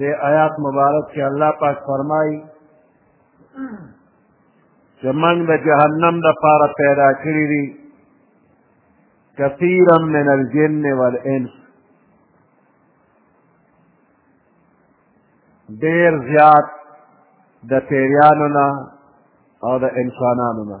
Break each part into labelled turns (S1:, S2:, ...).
S1: د آیات مبارک کې الله پاک فرمایي چې موږ د جهنم لپاره پیدا کړي دي کثیرا من الجن والانس ډېر زیات د پیریانو نه او د انسانانو نه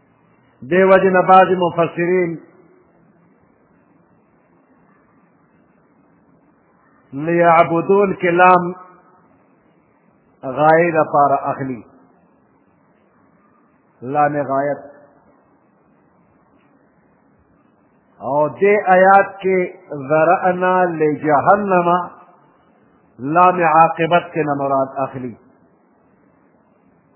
S1: دې وجې نه بعضې مفسرین لیعبدون کې لام غایې لپاره اخلي لام غایت او دې آیات کې ذرأنا لجهنم لام عاقبت کې نه مراد اخلي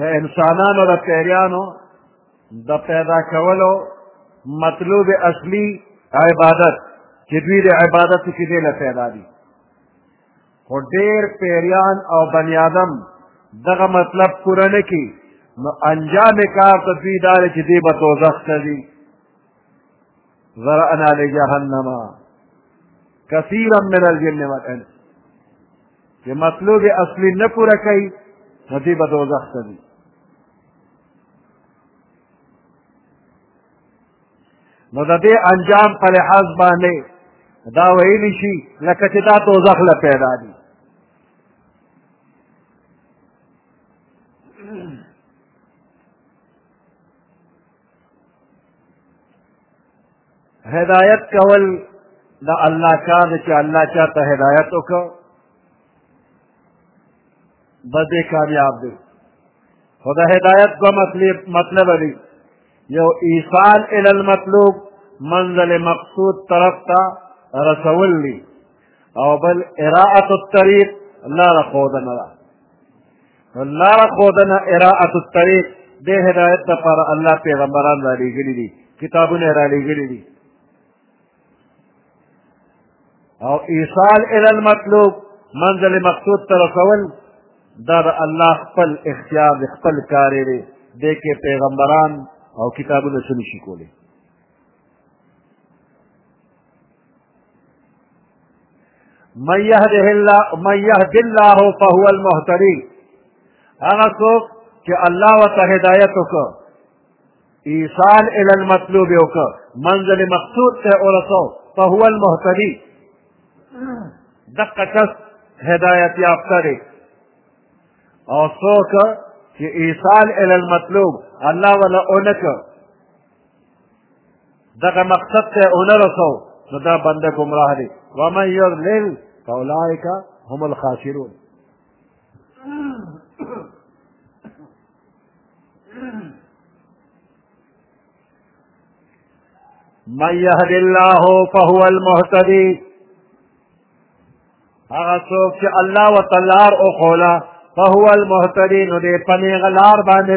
S1: د انسانانو د پیریانو د پیدا کولو مطلوب اصلي عبادت چې دوی د عبادت کې دی له پیدا دي خو ډېر پیریان او بني آدم دغه مطلب پوره نه کړي نو انجام کار ته دوی دا دی چې دوی به دوزخ ته ځي ذرأنا لجهنم كثيرا من الجن والإنس چې مطلوب اصلي نه پوره کوي نو دوی به دوزخ ته ځي نو د دې انجام په لحاظ باندې دا ویلی شي لکه چې دا دوزخ له پیدا دي هدایت کول د الله کار دی چې الله چا ته هدایت وکړو بس دی کامیاب دی خو د هدایت دوه مطلب مطلب دی یو ایصال الی المطلوب منزل مقصود طرف ته رسول دی او بل اراعت الطریق لاره ښودنه ده لار خودنه اراعت الطريق د هدایت لپاره الله پیغمبران را لېږلي دي کتابونه را لېږلي دي او ایصال الى المطلوب منزل مقصود ته رسول دا د الله خپل اختیار دی خپل کار دی دی کې پیغمبران او کتابونه څه نشي کولی من يهده الله من يهد الله فهو المهتدي هغه څوک چې الله ورته هدایت وکړ ایصال الى المطلوب وکړ منزل مقصود ته ورسو فهو المهتدي دقه کس هدایت یافته دی او څوک چې ایصال الى المطلوب الله ولا اونکه دغه مقصد ته ونه رسو نو دا بنده ګمراه دی ومن یضلل فاولئک هم الخاسرون من يهد الله فهو المهتدي هغه څوک چې الله وتعالى او خولا فهو المهتدي نو دې پنې غلار باندې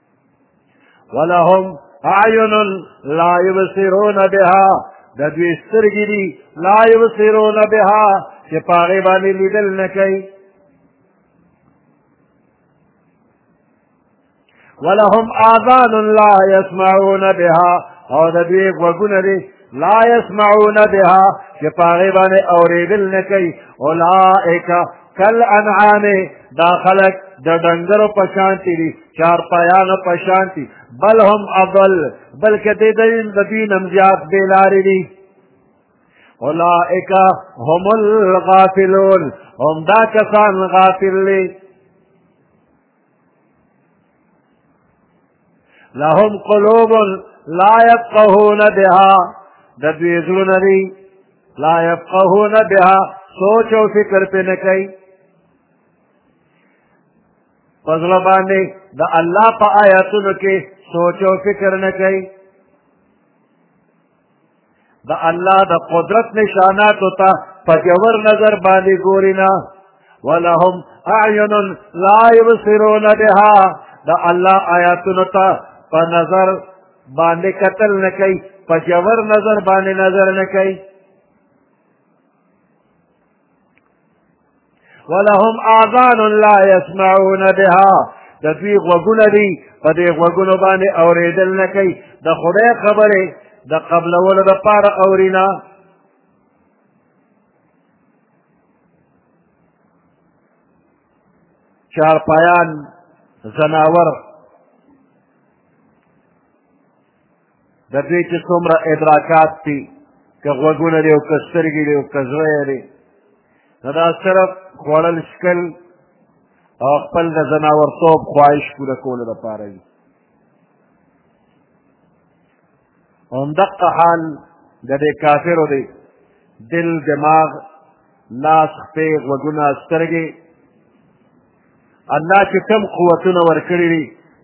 S1: ولهم اعین لا یبصرون بها د دوی سترګې دي لا یبصرون بها چې په هغې باندې لیدل نه کوي ولهم آذان لا يسمعون بها او د دوی غوږونه دي لا يسمعون بها چې په هغې باندې اورېدل نه کوي اولئک کالانعام دا خلک د ډنګرو په شانتې دي چار پایان پشانتی بل هم اضل بلکې دې دین د دین هم زیات بې لارې دي اولئک هم الغافلون هم دا کسان غافل دي لهم قلوب لا يفقهون بها د دوی زړونه دي لا يفقهون بها سوچ او فکر پې نه کوي په زړه باندې د الله په آیاتونو کې سوچ او فکر نه کوي د الله د قدرت نشاناتو ته په جوور نظر باندې ګوري نه ولهم اعین لا یبصرون بها د الله آیاتونو ته په نظر باندې قتل نه کوي په جوور نظر باندې نظر نه کوي ولهم آذان لا يسمعون بها د دوی غوږونه دي په دې غوږونو باندې اورېدل نه کوي د خدای خبرې د قبلولو دپاره اوري نه چارپایان زناور د دوی چې څومره ادراکات دي که غوږونه دی او که سترګې دی او که زړه یې دی نو دا صرف خوړل څکل او خپل د ځناورتوب خواهش پوره کولو لپاره وي همدقه حال د دې کافرو دی دل دماغ لاس خپې غوږونه سترګې الله چې کم قوتونه ورکړي دي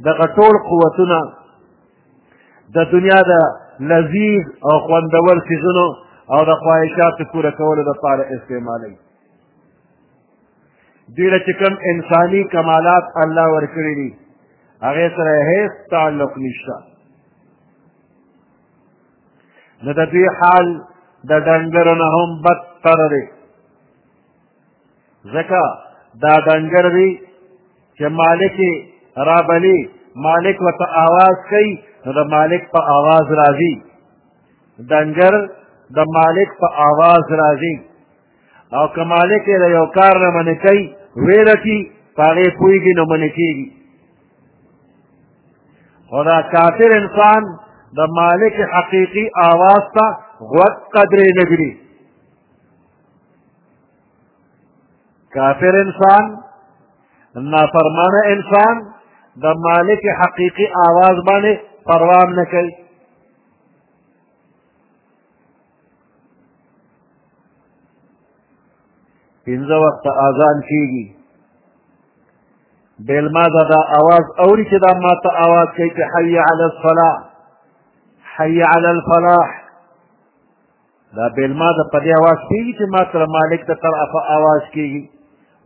S1: دغه ټول قوتونه د دنیا د لذیذ او خوندور څیزونو او د خواهشاتو پوره کولو لپاره استعمالوي دوی له چې کوم انساني کمالات الله ورکړي دي هغې سره هېڅ تعلق نشته نو د دوی حال د ډنګرو نه هم بدتر دی ځکه دا ډنګر دی چې مالک رابلی مالک ورته آواز کوي نو د مالک په آواز راځي ډنګر د مالک په آواز راځي او که مالک یې د یو کار نه منې کوي ویره کي په هغې پوهېږي نو منې کېږي خو دا کافر انسان د مالک حقیقي آواز ته غوږ قدرې نه ګري کافر انسان نافرمان انسان د مالک حقیقی آواز باندې پروام نه کوي پنځه وخت اذان کیږي بیل ما دا, دا آواز اوری چې دا ما ته آواز کوي چې حی علی الصلاة حی علی الفلاح دا بیلما د په دې اواز کېږي چې ما سره مالک د تر افه اواز کېږي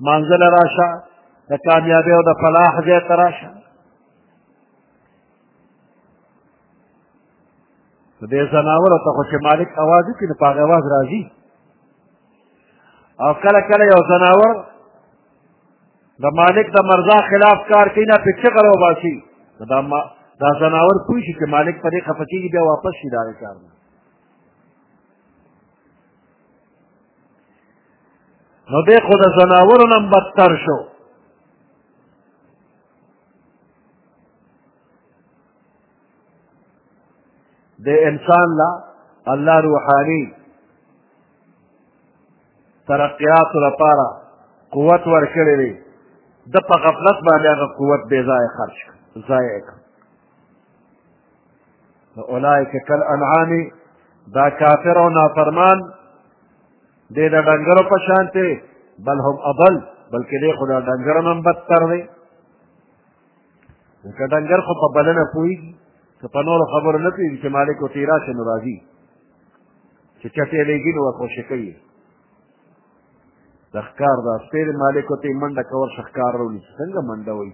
S1: مانځه له راشه د کامیابۍ او د فلاح ځای ته راشه د دې ځناورو ته خو چې مالک اواز وکړي نو په هغه اواز راځي او کله کله یو ځناور د مالک د مرضا خلاف کار کوي نه پې چغر وباسي دا ځناور پوه شي چې مالک په دې خفه کېږي بیا واپس شي د هغه کار نه نو دی خو د ځناورو نه بدتر شو د انسان لا الله روحاني ترقیاتو لپاره قوت ورکړی دی د په غفلت باندې هغه قوت بې ځایه خرج کړ ضایع کړ اولئک کل انعام دا کافر او نافرمان دې د ډنګرو په شان دی بل هم اضل بلکې دې خو د ډنګرو نه هم بدتر دی ځکه ډنګر خو په بلنه پوهېږي که په نورو خبرو نه پوهېږي چې مالک ورته یې راشي نو راځي چې چټې لېږي نو ورخوشې کوي د ښکار دا سپېرې مالک ورته یې منډه که ورشه ښکار راونیسي څنګه منډه وایي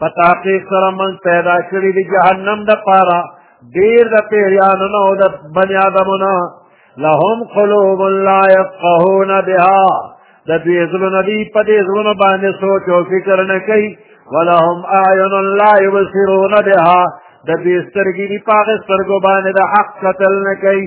S1: په تحقیق سره موږ پیدا کړي د جهنم دپاره ډېر د پیریانو نه او د بني آدمو نه لهم قلوب لا یفقهون بها د دوی زړونه دي په دې زړونو باندې سوچ او فکر نه کوي ولهم اعین لا یبصرون بها د دوی سترګې دي په هغې سترګو باندې د حق قتل نه کوي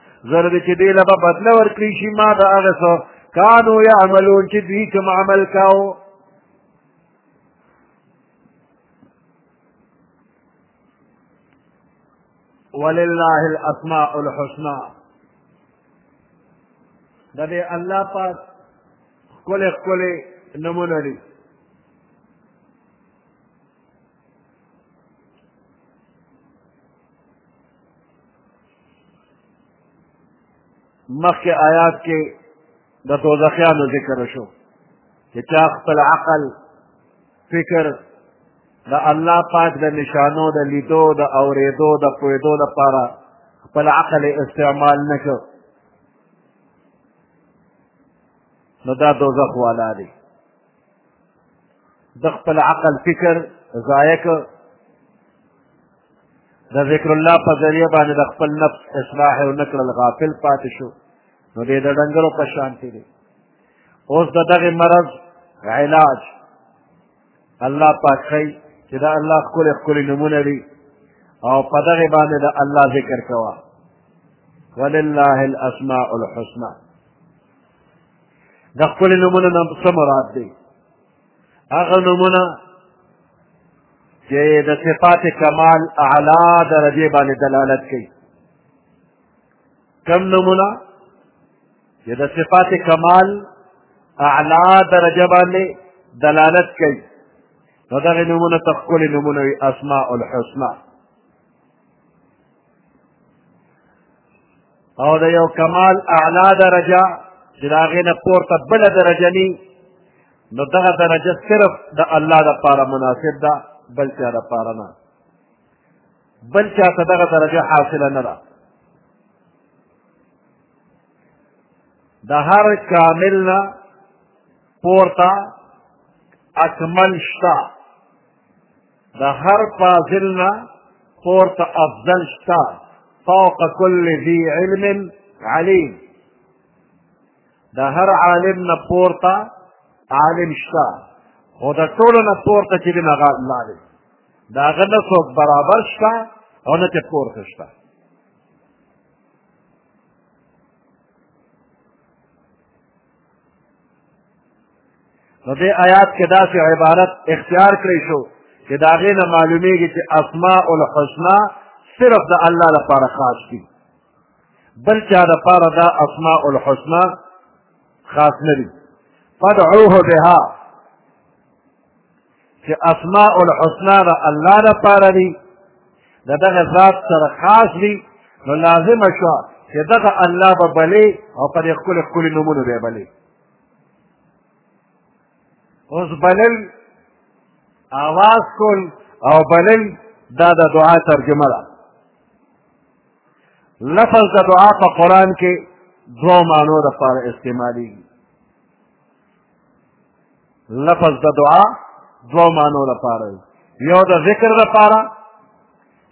S1: زر دې چې دې له به بدله ورکړي شي ما د هغه څه کانو یعملون چې دوی کوم عمل کاو ولله الاسماء الحسنى د دې الله پاک ښکلې ښکلې نمونه دي مخکې آیات کې د دوزخیانو ذکر شو چې چا خپل عقل فکر د الله پاک د نشانو د لیدو د اورېدو د پوهېدو لپاره خپل عقل استعمال نه کړ نو دا دوزخ والا دی د خپل عقل فکر ضایع کړ د ذکر الله په ذریعه باندې د خپل نفس اصلاح او نکړل غافل پاتې شو نو دې د ډنګرو په شانتي دی اوس د دغه مرض علاج الله پاک ښي چې دا الله ښکلې ښکلې نمونه دي او په دغه باندې د الله ذکر کوه ولله الاسماء الحسنى د ښکلې نومونو نه څه مراد دی هغه نومونه چې د صفات کمال اعلا درجې باندې دلالت کوي کم نومونه چې د صفات کمال اعلا درجه باندې دلالت کوي نو دغه نومونه ته ښکلې نومونه وي اسماء الحسنه او د یو کمال اعلا درجه چې د هغې نه پورته بله درجه ني نو دغه درجه صرف د الله دپاره مناسب ده بل چا دپاره نه بل چا ته دغه درجه حاصله نه ده د هر کامل نه پورته اکمل شته د هر فاضل نه پورته افضل شته فوق کل ذي علم علیم د هر عالم نه پورته عالم شته خو د ټولو نه پورته چې دی هغه الله دی د هغه نه څوک برابر شته او نه چې پورته شته نو دې آیات کې داسې عبارت اختیار کړی شو چې د هغې نه معلومېږي چې اسماء الحسنا صرف د الله لپاره خاص دي بل چا لپاره دا اسماء الحسنا خاص نه دي فدعوه بها چې اسماء الحسنا د الله لپاره دي د دغه ذات سره خاص دي نو لازمه شوه چې دغه الله به بلې او په دې ښکلي ښکلي نومونو به یې بلې اوس بلل آواز کول او بلل دا د دعا ترجمه ده لفظ د دعا په قرآن کې دوه معنو لپاره استعمالېږي لفظ د دعا دوه معنو لپاره یو د ذکر لپاره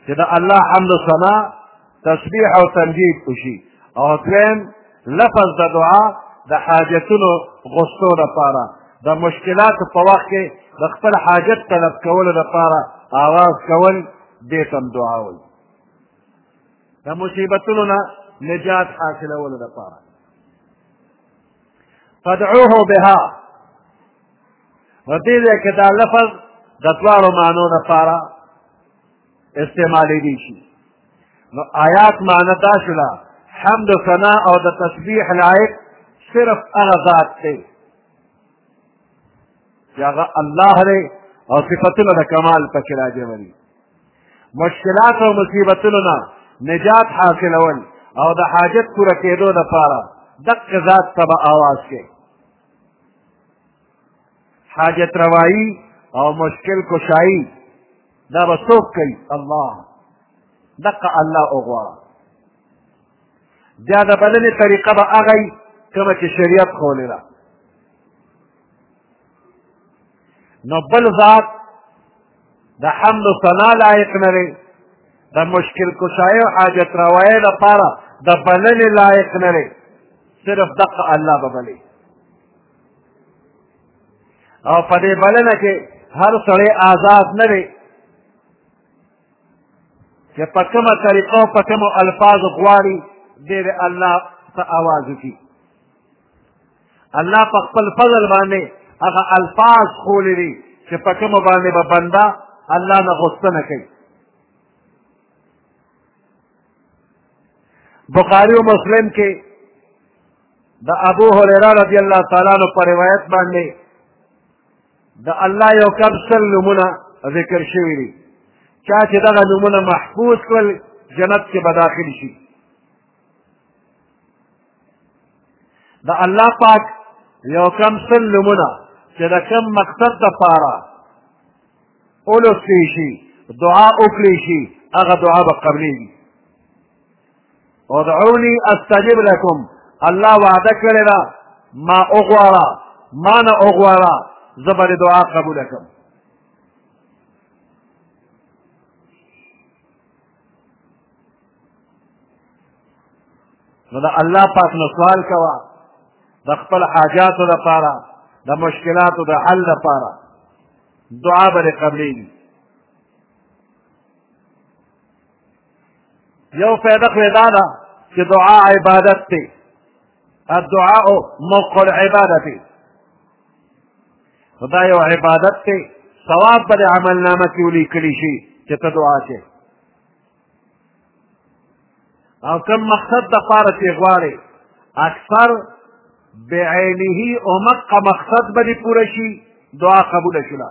S1: چې د الله حمد و ثنا تسبیح او تمجید وشي او دویم لفظ د دعا د حاجتونو غوښتو لپاره د مشکلاتو په وخت کې د خپل حاجت طلب کولو لپاره آواز کول دې ته هم دعا وایي د مصیبتونو نه نجات حاصلولو لپاره فدعوه بها نو دې ځای کې دا لفظ د دواړو معنو لپاره استعمالېدی شي نو آیات معنی دا شوله حمد و ثنا او د تسبیح لایق صرف هغه ذات دی چې هغه الله دی او صفتونه د کمال پکې راځي وري مشکلات او مصیبتونو نه نجات حاصلول او د حاجت پوره کېدو لپاره دقه ذات ته به آواز کې حاجت روایی او مشکل کشایی دا به څوک کوي الله دقه الله وغواړه بیا د بلنې طریقه به هغه وي کومه چې شریعت ښولې ده نو بل ذات د حمد و ثنا لایق نه دی د مشکل کشای او حاجت روایې لپاره د بلنې لایق نه دی صرف دقه الله به بلې او په دې بلنه کې هر سړی آزاد نه دی چې په کومه طریقه او په کومو الفاظو غواړي دې الله ته اواز وکړي الله په خپل فضل باندې هغه الفاظ خولې دي چې په کومه باندې به بنده الله نه غوښتنه کوي بخاری او مسلم کې د ابو هريره رضی الله تعالی عنہ په روایت باندې د الله یو کم سل نمونه ذکر شوي دي چا چې دغه نمونه محفوظ کړل جنت کې به داخل شي د الله پاک یو کم سل نمونه چې د کم مقصد دپاره ولوستلی شي دعا وکړی شي هغه دعا به قبلېږي ادعوني استجب لكم الله وعده کړې ده ما وغواړه ما نه وغواړه زه به دعا قبوله کړم نو د الله پاک نه سوال کوه د خپل حاجاتو لپاره د مشکلاتو د حل لپاره دعا به دې قبلېږي یو فایده خو یې دا ده چې دعا عبادت دی الدعاء موقع العبادت خدا یو عبادت ته ثواب پر عمل نامه کې ولیکل شي چې ته دعا کې او کوم مقصد د پاره چې غواړي اکثر بعینه او مقه مقصد به پوره شي دعا قبول شولا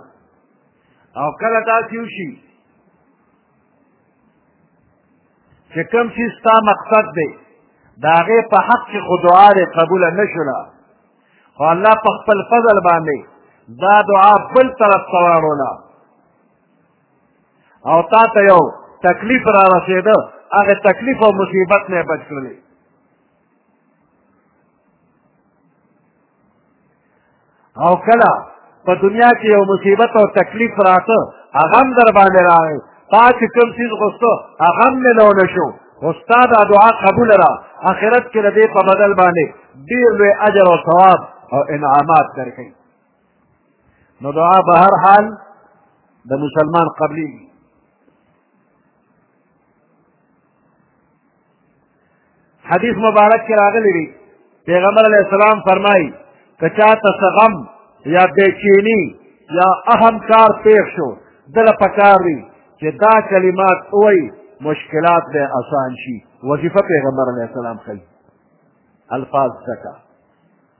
S1: او کله داسې وشي چې کوم چې ستا مقصد دی د هغې په حق کې خو دعا دې قبوله نه شوله خو الله په خپل فضل باندې دا دعا بل طرف ته واړوله او تا ته یو تکلیف را رسېده هغه تکلیف او مصیبت نه بچ کړلې او کله په دنیا کې یو مصیبت او تکلیف راته هغه هم در باندې راغی تا چې کوم څیز غوښته هغه هم مې لونه شو استاد دعا قبول را اخرت کې لدې په بدل باندې ډیر لوی اجر او ثواب او انعامات درکړي نو دعا به هر حال د مسلمان قبلي حدیث مبارک کې راغلی دی پیغمبر علیه السلام فرمایي که چا ته څه غم یا بېچیني یا اهم کار پېښ شو ده له پکار وي چې دا کلمات ووایي مشکلات به آسان شي وظیفه پیغمبر علیه السلام ښیي الفاظ ځکه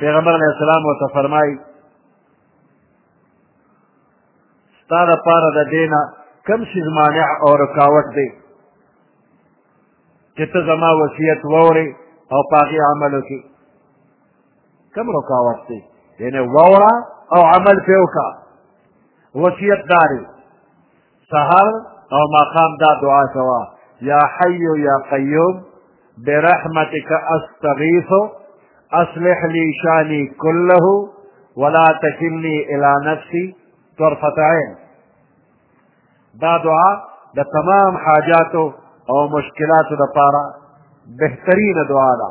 S1: پیغمبر علیه السلام ورته فرمایي ستا لپاره د دې نه کوم څیز مانع او رکاوټ دی چې ته زما وصیت واورې او په هغې عمل وکړې کوم رکاوټ دی یعنې واوره او عمل پرې وکړه وصیت دارې سهار او ماښام دا دعا کوه یا حی یا قیوم برحمتک استغیث اصلح لی شانی کله ولا تکلنی الی نفسی طرفت عین دا دعا د تمام حاجاتو او مشکلاتو لپاره بهترینه دعا ده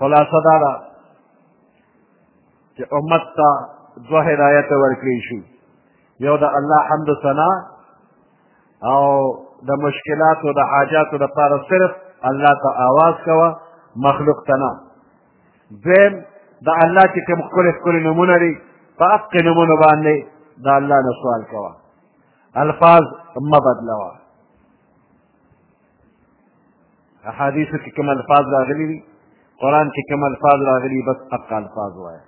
S1: خلاصه دا ده چې امت ته دوه هدایت ورکړی شو یو د الله حمد و ثنا او د مشکلاتو د حاجاتو لپاره صرف الله ته آواز کوه مخلوق ته نه دویم د الله چې کوم ښکلې ښکلې نومونه دي په حق نومونو باندې د الله نه سوال کوه الفاظ مه بدلوه احادیثو کې کوم الفاظ راغلي دي قرآن کې کوم الفاظ راغلي بس حق الفاظ وایه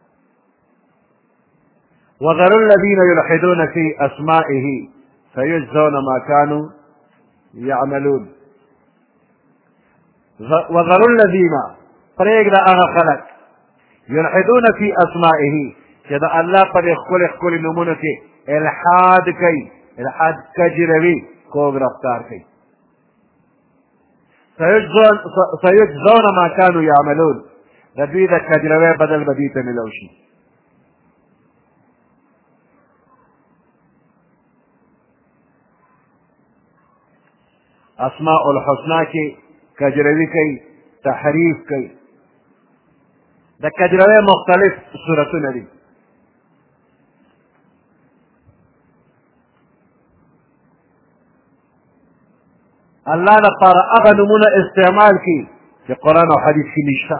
S1: وذروا الذين يلحدون في أسمائه فيجزون ما كانوا يعملون وذروا الذين پرېږده هغه خلک یلحدون فی اسمائه چې د الله په دې ښکلې ښکلې نومونو کې الحاد کوي الحاد کجروي کوږ رفتار کوي سیجزون ما کانو یعملون د دوی د کجروي بدل به دوی ته ملو شي اسماء الحسنا کې کجروي کوي تحریف کوي د کجروي مختلف صورتونه دي الله لپاره هغه نمونه استعمال کی چې قرآن او حدیث کې نشته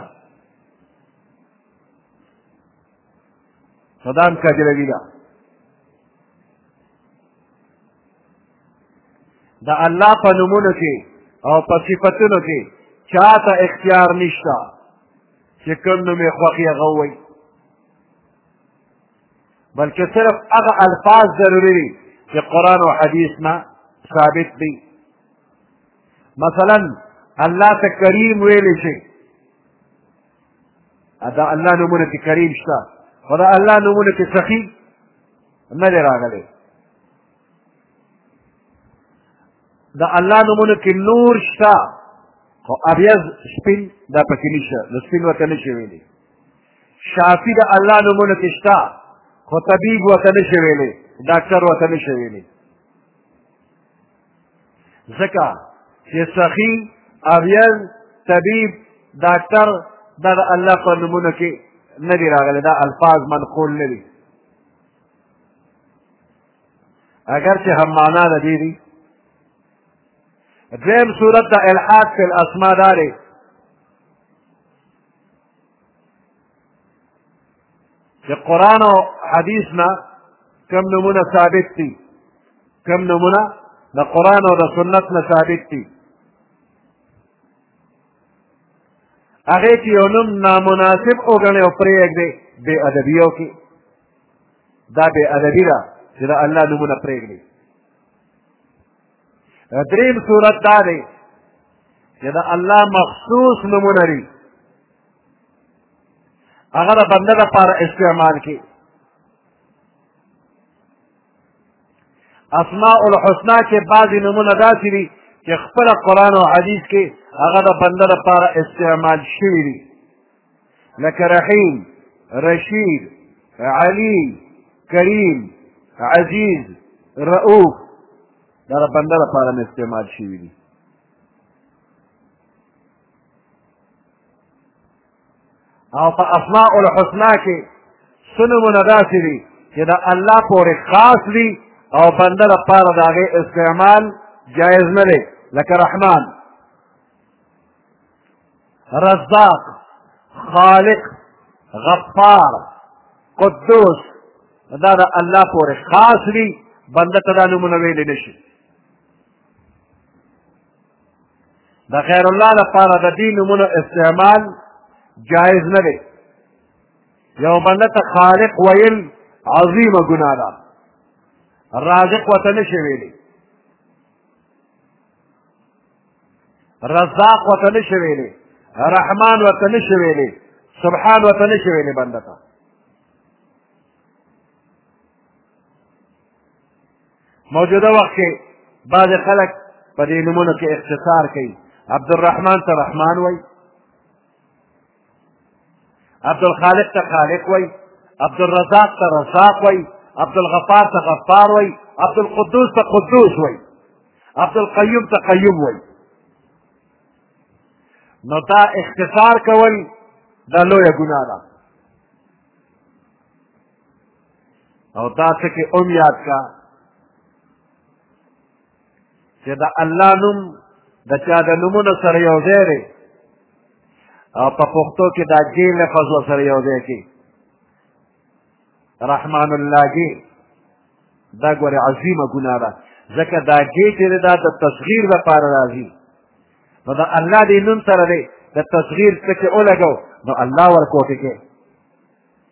S1: صدام کجروي ده د الله په نومونو کې او په صفتونو کې چا ته اختیار نشته چې کوم نوم یې خوښ یې هغه ووایي بلکې صرف هغه الفاظ ضروري دي چې قرآن او حدیث نه ثابت دي مثلا الله ته کریم ویلی شي دا الله نومونه کې کریم شته خو دا الله نومونه کې سخي نه دی راغلی د الله نومونو کې نور شته خو ابیض سپین دا پکې نشته د سپین ورته نشي ویلی شافي د الله نومونو کې شته خو طبیب ورته نشي ویلی ډاکټر ورته نشي ویلی ځکه چې سخي ابیض طبیب ډاکټر دا د الله په نومونو کې نه دي راغلي دا الفاظ منقول نه دي اگر چې هم معنا د دې دي دویم صورت د الحاد فی الاسما دا دی چې قرآن او حدیث نه کم نمونه ثابت دي کم نمونه د قرآن او د سنت نه ثابت دي هغه چې یو نوم نامناسب وګڼي او پرېږدي بې ادبي او کې دا بې ادبي ده چې د الله نومونه پرېږدي دریم صورت دا دی چې د الله مخصوص نومونه دي هغه د بنده لپاره استعمال کړي اسماء الحسنا کې بعضې نومونه داسې دي چې خپله قرآن او حدیث کې هغه د بنده لپاره استعمال شوي دي لکه رحیم رشید علی کریم عزیز رؤوف دا د بنده لپاره مې استعمال شوي دي او په اسماء الحسنا کې سنمونه داسې دي چې د الله پورې خاص دي او بنده لپاره د هغې استعمال جایز نه دی لکه رحمان رزاق خالق غفار قدوس دا د الله پورې خاص دي بنده ته دا نومونه ویلی نه شي د غیر الله لپاره د دې نومونو استعمال جایز نه دی یو بنده ته خالق ویل عظیمه ګناه ده رازق ورته نشي ویلی رزاق ورته نشي ویلی رحمان ورته نشي ویلی سبحان ورته نشي ویلی بنده ته موجوده وخت کې بعض خلک په دې نومونو کې اختصار کوي عبدالرحمن ته رحمان وای عبدالخالق ته خالق وای عبدالرزاق ته رزاق وای عبدالغفار ته غفار وای عبدالقدوس ته قدوس وای عبدالقیوم ته قیوم وای نو دا اختصار کول دا لویه ګناه ده او تاسو کې هم یاد کا چې د الله نوم د چا د نومونو سره یو ځای دی او په پښتو کې دا جې لفظ ورسره یو ځای کې رحمان الله جې دا ګورې عظیمه ګناه ده ځکه دا جې چې دی دا د تصغیر لپاره راځي نو د الله دې نوم سره دی د تصغیر څه کې ولګو نو الله ورکوټې کې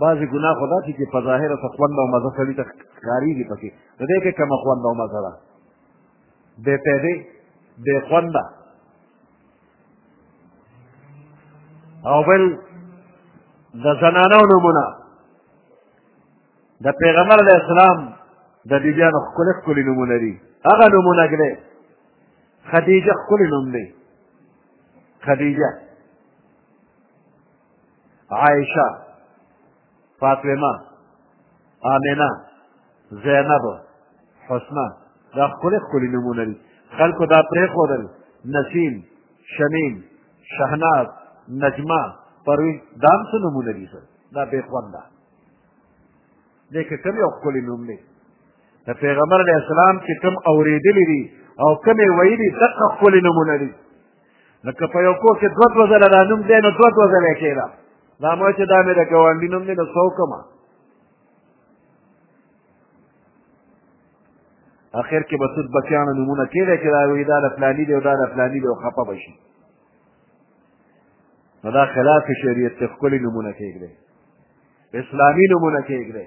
S1: بعضې ګناه خو داسې چې په ظاهره څه خوند او مزه سړي ته ښکارېږي پکې نو دی کې کومه خوند او مزه ده بې پیدې بې خونده او بل د زنانو نمونه د پیغمبر علیه السلام د بیبیانو ښکلې ښکلې نمونه دي هغه نمونه ګلې خدیجه ښکلې نوم دی خدیجه عائشه فاطمه آمنه زینب حسنه دا ښکلې ښکلې نومونه دي خلکو دا پرېښودل نسیم شمیم شهناز نجمه پروین دا هم څه نومونه دي سر دا بې خونده دی که کوم یو ښکلې نوم دی د پیغمبر علیه السلام چې کوم اورېدلي دي او کوم یې ویلي دقه ښکلې نومونه دي نو که په یو کور کې دوه دوه ځله دا نوم دی نو دوه دوه ځله یې کېده دا مه چې دا مې د ګاونډي نوم دی نو څه وکړم اخر کې به سود بچیانو نومونه کېدی چې دا وایي دا د فلاني دی او دا د فلاني دی او خفه به شي نو دا خلاف شریعت ته ښکلي نومونه کېږدی اسلامي نومونه کېږدی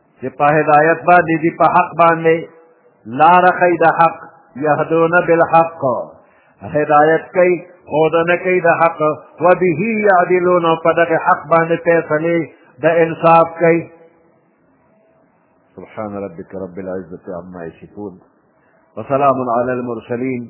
S1: چې په هدایت باندې دي په حق باندې لار خی د حق یهدون بالحق هدایت کوي ښودنه کوي د حق و به یعدلون او په دغه حق باندې فیصلې د انصاف کوي سبحان ربك رب العزة عما يصفون وسلام على المرسلين